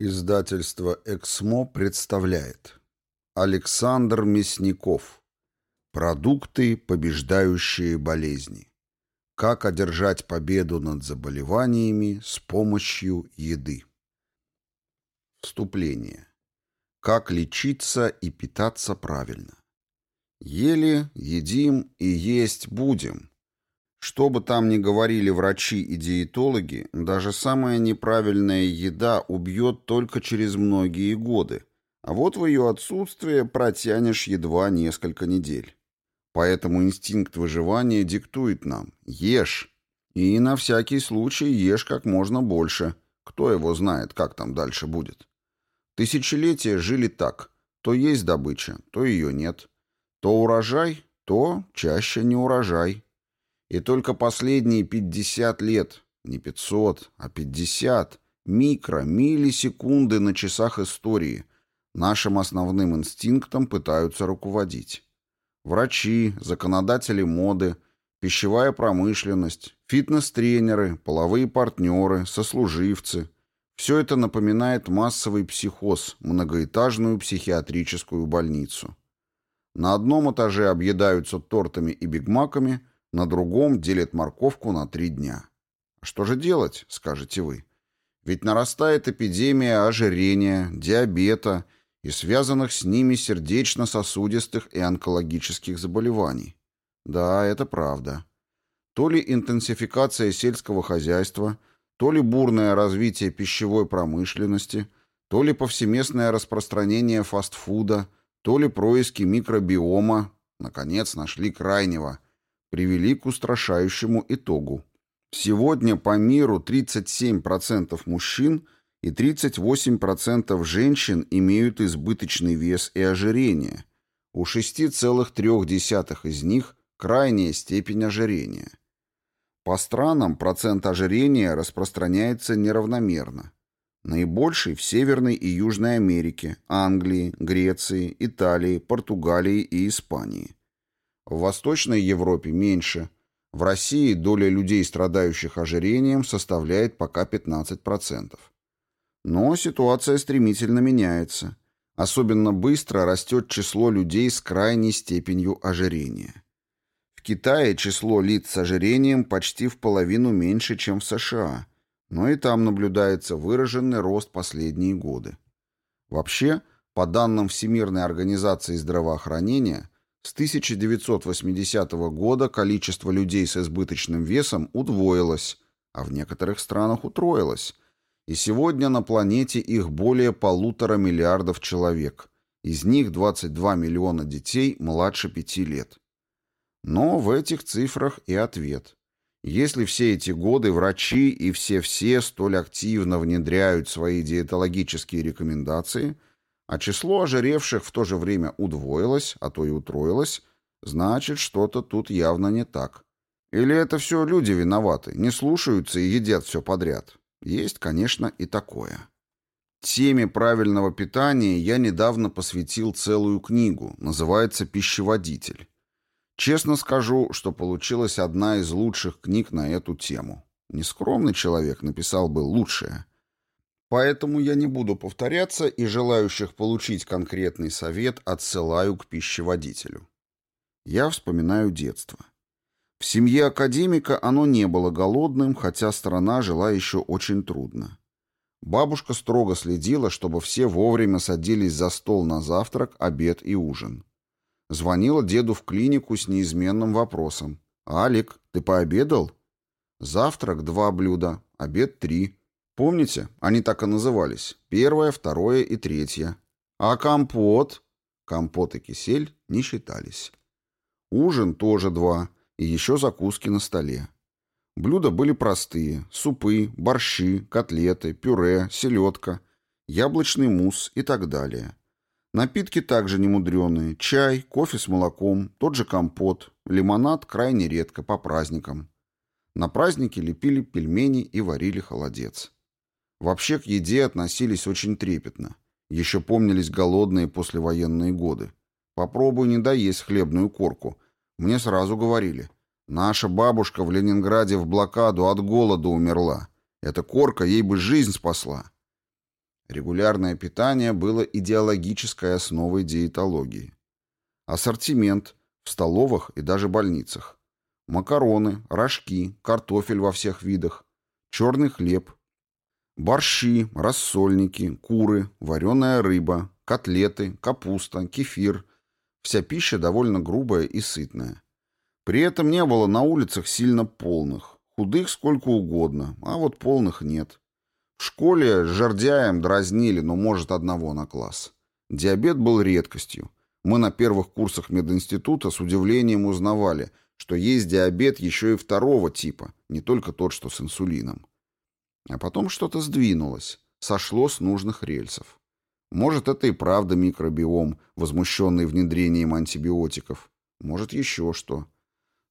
Издательство «Эксмо» представляет. Александр Мясников. Продукты, побеждающие болезни. Как одержать победу над заболеваниями с помощью еды. Вступление. Как лечиться и питаться правильно. Ели, едим и есть будем что бы там ни говорили врачи и диетологи, даже самая неправильная еда убьет только через многие годы, а вот в ее отсутствие протянешь едва несколько недель. Поэтому инстинкт выживания диктует нам «ешь». И на всякий случай ешь как можно больше. Кто его знает, как там дальше будет. Тысячелетия жили так. То есть добыча, то ее нет. То урожай, то чаще не урожай. И только последние 50 лет, не 500, а 50, микро, миллисекунды на часах истории нашим основным инстинктом пытаются руководить. Врачи, законодатели моды, пищевая промышленность, фитнес-тренеры, половые партнеры, сослуживцы – все это напоминает массовый психоз, многоэтажную психиатрическую больницу. На одном этаже объедаются тортами и бигмаками – на другом делит морковку на три дня. А что же делать, скажете вы? Ведь нарастает эпидемия ожирения, диабета и связанных с ними сердечно-сосудистых и онкологических заболеваний. Да, это правда. То ли интенсификация сельского хозяйства, то ли бурное развитие пищевой промышленности, то ли повсеместное распространение фастфуда, то ли происки микробиома, наконец, нашли крайнего – привели к устрашающему итогу. Сегодня по миру 37% мужчин и 38% женщин имеют избыточный вес и ожирение. У 6,3 из них крайняя степень ожирения. По странам процент ожирения распространяется неравномерно. Наибольший в Северной и Южной Америке, Англии, Греции, Италии, Португалии и Испании. В Восточной Европе меньше. В России доля людей, страдающих ожирением, составляет пока 15%. Но ситуация стремительно меняется. Особенно быстро растет число людей с крайней степенью ожирения. В Китае число лиц с ожирением почти в половину меньше, чем в США, но и там наблюдается выраженный рост последние годы. Вообще, по данным Всемирной организации здравоохранения, с 1980 года количество людей с избыточным весом удвоилось, а в некоторых странах утроилось. И сегодня на планете их более полутора миллиардов человек. Из них 22 миллиона детей младше 5 лет. Но в этих цифрах и ответ. Если все эти годы врачи и все-все столь активно внедряют свои диетологические рекомендации – а число ожиревших в то же время удвоилось, а то и утроилось, значит, что-то тут явно не так. Или это все люди виноваты, не слушаются и едят все подряд. Есть, конечно, и такое. Теме правильного питания я недавно посвятил целую книгу, называется «Пищеводитель». Честно скажу, что получилась одна из лучших книг на эту тему. Нескромный человек написал бы лучшее. Поэтому я не буду повторяться и желающих получить конкретный совет отсылаю к пищеводителю. Я вспоминаю детство. В семье академика оно не было голодным, хотя страна жила еще очень трудно. Бабушка строго следила, чтобы все вовремя садились за стол на завтрак, обед и ужин. Звонила деду в клинику с неизменным вопросом. «Алик, ты пообедал?» «Завтрак — два блюда, обед — три, Помните, они так и назывались. Первое, второе и третье. А компот? Компот и кисель не считались. Ужин тоже два, и еще закуски на столе. Блюда были простые. Супы, борщи, котлеты, пюре, селедка, яблочный мусс и так далее. Напитки также немудреные. Чай, кофе с молоком, тот же компот, лимонад крайне редко, по праздникам. На праздники лепили пельмени и варили холодец. Вообще к еде относились очень трепетно. Еще помнились голодные послевоенные годы. Попробуй не доесть хлебную корку. Мне сразу говорили. Наша бабушка в Ленинграде в блокаду от голода умерла. Эта корка ей бы жизнь спасла. Регулярное питание было идеологической основой диетологии. Ассортимент в столовых и даже больницах. Макароны, рожки, картофель во всех видах, черный хлеб, борщи, рассольники, куры, вареная рыба, котлеты, капуста, кефир. Вся пища довольно грубая и сытная. При этом не было на улицах сильно полных. Худых сколько угодно, а вот полных нет. В школе с жердяем дразнили, но может одного на класс. Диабет был редкостью. Мы на первых курсах мединститута с удивлением узнавали, что есть диабет еще и второго типа, не только тот, что с инсулином. А потом что-то сдвинулось, сошло с нужных рельсов. Может, это и правда микробиом, возмущенный внедрением антибиотиков. Может, еще что.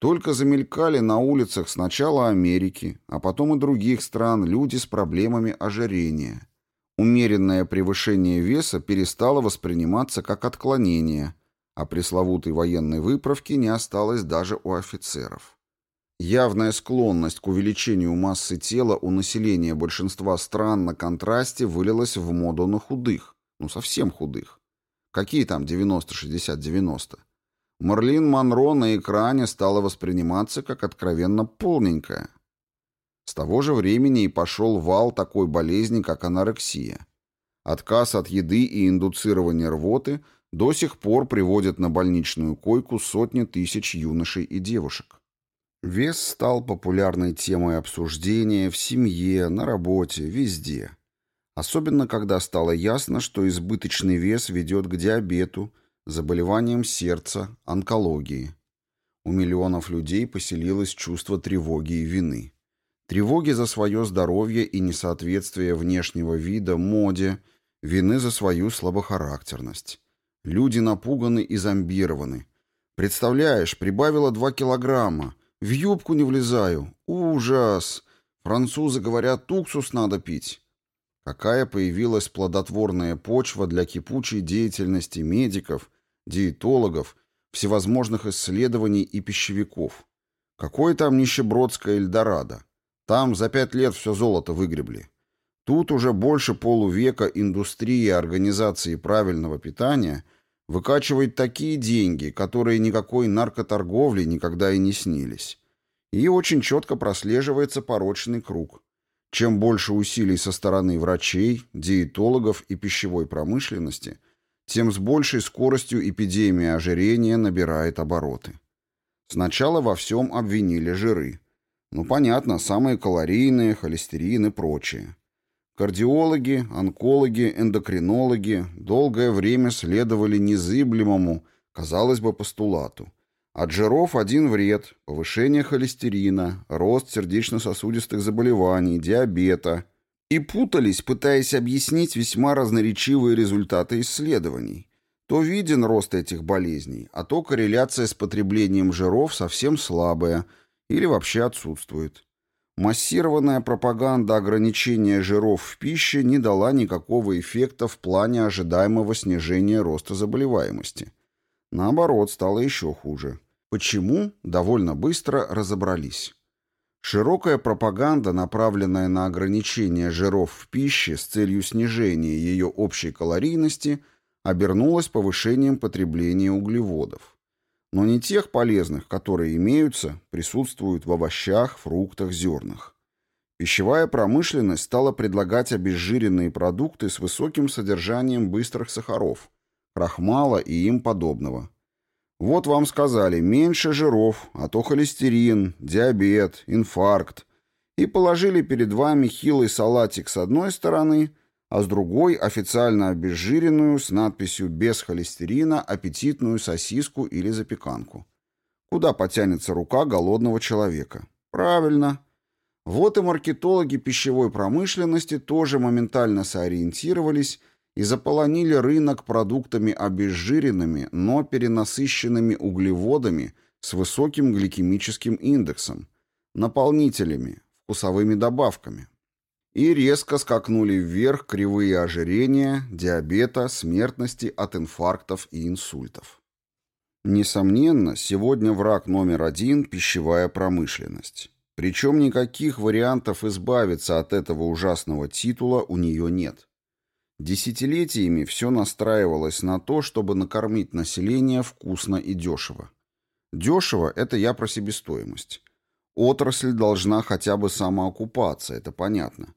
Только замелькали на улицах сначала Америки, а потом и других стран люди с проблемами ожирения. Умеренное превышение веса перестало восприниматься как отклонение, а пресловутой военной выправки не осталось даже у офицеров. Явная склонность к увеличению массы тела у населения большинства стран на контрасте вылилась в моду на худых, ну совсем худых. Какие там 90-60-90? Марлин Монро на экране стала восприниматься как откровенно полненькая. С того же времени и пошел вал такой болезни, как анорексия. Отказ от еды и индуцирование рвоты до сих пор приводят на больничную койку сотни тысяч юношей и девушек. Вес стал популярной темой обсуждения в семье, на работе, везде. Особенно, когда стало ясно, что избыточный вес ведет к диабету, заболеваниям сердца, онкологии. У миллионов людей поселилось чувство тревоги и вины. Тревоги за свое здоровье и несоответствие внешнего вида моде, вины за свою слабохарактерность. Люди напуганы и зомбированы. Представляешь, прибавила 2 килограмма, в юбку не влезаю. Ужас! Французы говорят, уксус надо пить. Какая появилась плодотворная почва для кипучей деятельности медиков, диетологов, всевозможных исследований и пищевиков. Какое там нищебродское Эльдорадо? Там за пять лет все золото выгребли. Тут уже больше полувека индустрия организации правильного питания выкачивает такие деньги, которые никакой наркоторговли никогда и не снились. И очень четко прослеживается порочный круг. Чем больше усилий со стороны врачей, диетологов и пищевой промышленности, тем с большей скоростью эпидемия ожирения набирает обороты. Сначала во всем обвинили жиры. Ну, понятно, самые калорийные, холестерин и прочее. Кардиологи, онкологи, эндокринологи долгое время следовали незыблемому, казалось бы, постулату – от жиров один вред – повышение холестерина, рост сердечно-сосудистых заболеваний, диабета. И путались, пытаясь объяснить весьма разноречивые результаты исследований. То виден рост этих болезней, а то корреляция с потреблением жиров совсем слабая или вообще отсутствует. Массированная пропаганда ограничения жиров в пище не дала никакого эффекта в плане ожидаемого снижения роста заболеваемости – Наоборот, стало еще хуже. Почему? Довольно быстро разобрались. Широкая пропаганда, направленная на ограничение жиров в пище с целью снижения ее общей калорийности, обернулась повышением потребления углеводов. Но не тех полезных, которые имеются, присутствуют в овощах, фруктах, зернах. Пищевая промышленность стала предлагать обезжиренные продукты с высоким содержанием быстрых сахаров – крахмала и им подобного. Вот вам сказали, меньше жиров, а то холестерин, диабет, инфаркт. И положили перед вами хилый салатик с одной стороны, а с другой официально обезжиренную с надписью «без холестерина» аппетитную сосиску или запеканку. Куда потянется рука голодного человека? Правильно. Вот и маркетологи пищевой промышленности тоже моментально сориентировались и заполонили рынок продуктами обезжиренными, но перенасыщенными углеводами с высоким гликемическим индексом, наполнителями, вкусовыми добавками. И резко скакнули вверх кривые ожирения, диабета, смертности от инфарктов и инсультов. Несомненно, сегодня враг номер один – пищевая промышленность. Причем никаких вариантов избавиться от этого ужасного титула у нее нет. Десятилетиями все настраивалось на то, чтобы накормить население вкусно и дешево. Дешево – это я про себестоимость. Отрасль должна хотя бы самоокупаться, это понятно.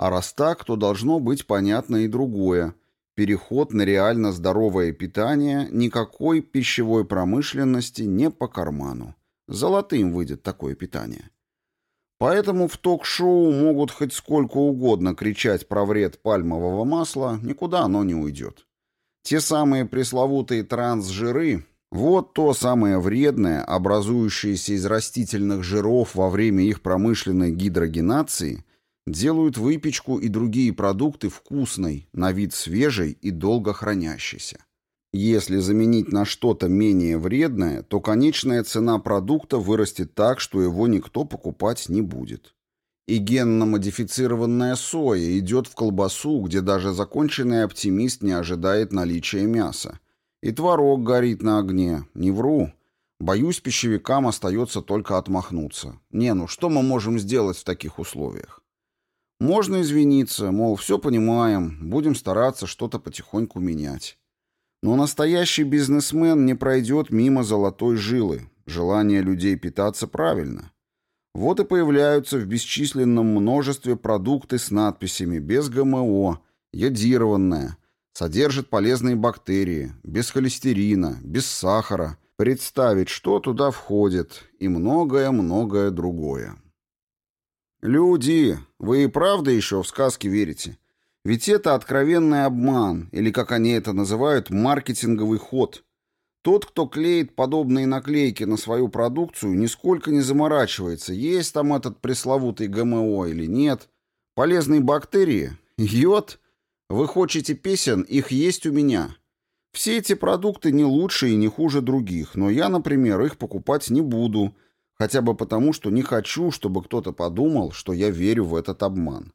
А раз так, то должно быть понятно и другое. Переход на реально здоровое питание никакой пищевой промышленности не по карману. Золотым выйдет такое питание. Поэтому в ток-шоу могут хоть сколько угодно кричать про вред пальмового масла, никуда оно не уйдет. Те самые пресловутые трансжиры – вот то самое вредное, образующееся из растительных жиров во время их промышленной гидрогенации, делают выпечку и другие продукты вкусной, на вид свежей и долго хранящейся. Если заменить на что-то менее вредное, то конечная цена продукта вырастет так, что его никто покупать не будет. И генно-модифицированная соя идет в колбасу, где даже законченный оптимист не ожидает наличия мяса. И творог горит на огне. Не вру. Боюсь, пищевикам остается только отмахнуться. Не, ну что мы можем сделать в таких условиях? Можно извиниться, мол, все понимаем, будем стараться что-то потихоньку менять. Но настоящий бизнесмен не пройдет мимо золотой жилы, желания людей питаться правильно. Вот и появляются в бесчисленном множестве продукты с надписями «без ГМО», «йодированное», «содержит полезные бактерии», «без холестерина», «без сахара», «представить, что туда входит» и многое-многое другое. «Люди, вы и правда еще в сказки верите?» Ведь это откровенный обман, или, как они это называют, маркетинговый ход. Тот, кто клеит подобные наклейки на свою продукцию, нисколько не заморачивается, есть там этот пресловутый ГМО или нет. Полезные бактерии? Йод? Вы хотите песен? Их есть у меня. Все эти продукты не лучше и не хуже других, но я, например, их покупать не буду, хотя бы потому, что не хочу, чтобы кто-то подумал, что я верю в этот обман.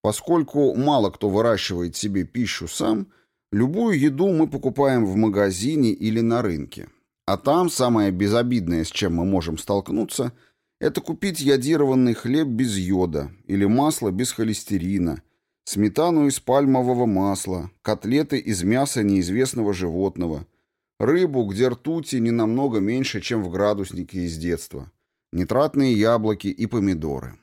Поскольку мало кто выращивает себе пищу сам, любую еду мы покупаем в магазине или на рынке. А там самое безобидное, с чем мы можем столкнуться, это купить йодированный хлеб без йода или масло без холестерина, сметану из пальмового масла, котлеты из мяса неизвестного животного, рыбу, где ртути не намного меньше, чем в градуснике из детства, нитратные яблоки и помидоры.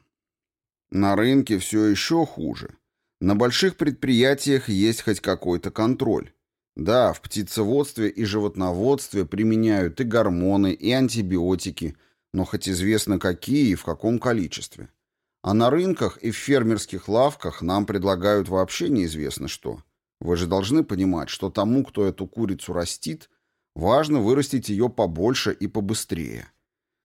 На рынке все еще хуже. На больших предприятиях есть хоть какой-то контроль. Да, в птицеводстве и животноводстве применяют и гормоны, и антибиотики, но хоть известно какие и в каком количестве. А на рынках и в фермерских лавках нам предлагают вообще неизвестно что. Вы же должны понимать, что тому, кто эту курицу растит, важно вырастить ее побольше и побыстрее.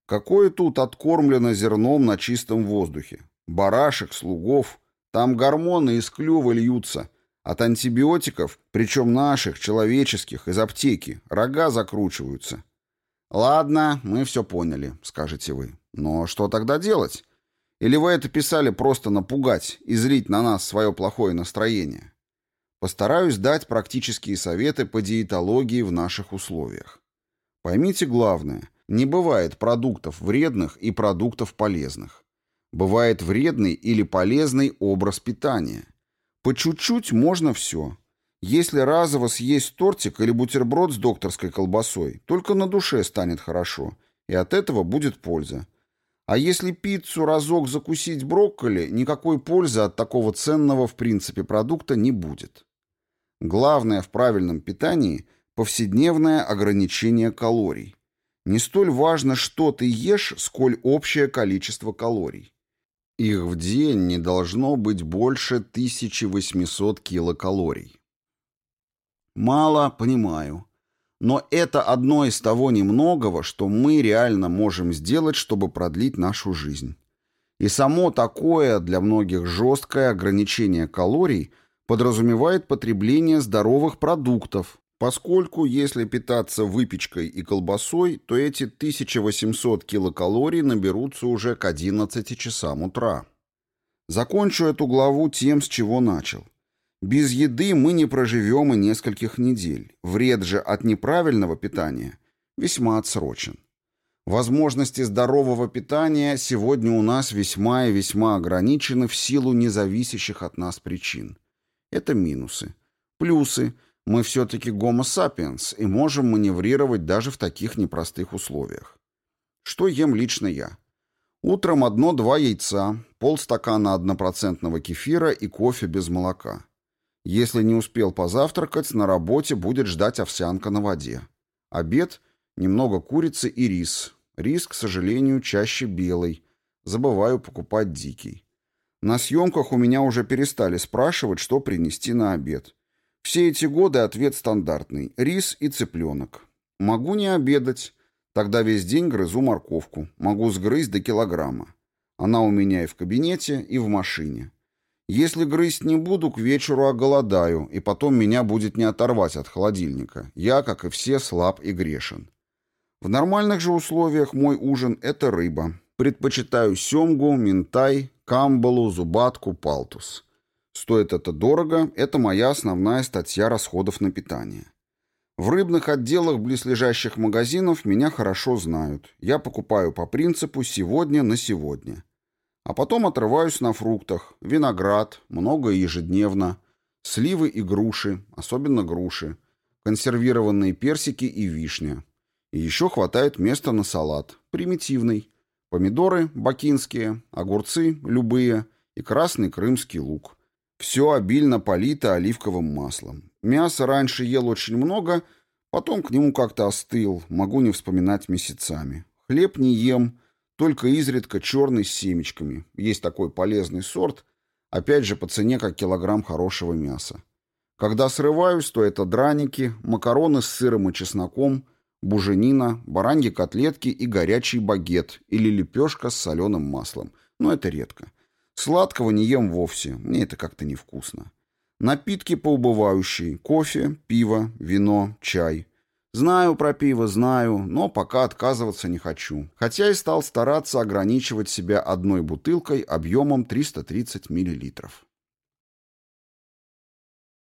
Какое тут откормлено зерном на чистом воздухе? барашек, слугов. Там гормоны из клюва льются. От антибиотиков, причем наших, человеческих, из аптеки, рога закручиваются. «Ладно, мы все поняли», — скажете вы. «Но что тогда делать? Или вы это писали просто напугать и злить на нас свое плохое настроение?» Постараюсь дать практические советы по диетологии в наших условиях. Поймите главное, не бывает продуктов вредных и продуктов полезных. Бывает вредный или полезный образ питания. По чуть-чуть можно все. Если разово съесть тортик или бутерброд с докторской колбасой, только на душе станет хорошо, и от этого будет польза. А если пиццу разок закусить брокколи, никакой пользы от такого ценного в принципе продукта не будет. Главное в правильном питании – повседневное ограничение калорий. Не столь важно, что ты ешь, сколь общее количество калорий. Их в день не должно быть больше 1800 килокалорий. Мало, понимаю. Но это одно из того немногого, что мы реально можем сделать, чтобы продлить нашу жизнь. И само такое, для многих жесткое ограничение калорий подразумевает потребление здоровых продуктов, Поскольку если питаться выпечкой и колбасой, то эти 1800 килокалорий наберутся уже к 11 часам утра. Закончу эту главу тем, с чего начал. Без еды мы не проживем и нескольких недель. Вред же от неправильного питания весьма отсрочен. Возможности здорового питания сегодня у нас весьма и весьма ограничены в силу независящих от нас причин. Это минусы. Плюсы. Мы все-таки гомо сапиенс и можем маневрировать даже в таких непростых условиях. Что ем лично я? Утром одно-два яйца, полстакана однопроцентного кефира и кофе без молока. Если не успел позавтракать, на работе будет ждать овсянка на воде. Обед – немного курицы и рис. Рис, к сожалению, чаще белый. Забываю покупать дикий. На съемках у меня уже перестали спрашивать, что принести на обед. Все эти годы ответ стандартный – рис и цыпленок. Могу не обедать, тогда весь день грызу морковку. Могу сгрызть до килограмма. Она у меня и в кабинете, и в машине. Если грызть не буду, к вечеру оголодаю, и потом меня будет не оторвать от холодильника. Я, как и все, слаб и грешен. В нормальных же условиях мой ужин – это рыба. Предпочитаю семгу, минтай, камбалу, зубатку, палтус. Стоит это дорого, это моя основная статья расходов на питание. В рыбных отделах близлежащих магазинов меня хорошо знают. Я покупаю по принципу «сегодня на сегодня». А потом отрываюсь на фруктах. Виноград, многое ежедневно. Сливы и груши, особенно груши. Консервированные персики и вишня. И еще хватает места на салат. Примитивный. Помидоры бакинские, огурцы любые и красный крымский лук. Все обильно полито оливковым маслом. Мяса раньше ел очень много, потом к нему как-то остыл, могу не вспоминать месяцами. Хлеб не ем, только изредка черный с семечками. Есть такой полезный сорт, опять же по цене как килограмм хорошего мяса. Когда срываюсь, то это драники, макароны с сыром и чесноком, буженина, бараньи котлетки и горячий багет или лепешка с соленым маслом. Но это редко. Сладкого не ем вовсе, мне это как-то невкусно. Напитки поубывающие, кофе, пиво, вино, чай. Знаю про пиво, знаю, но пока отказываться не хочу. Хотя и стал стараться ограничивать себя одной бутылкой объемом 330 миллилитров.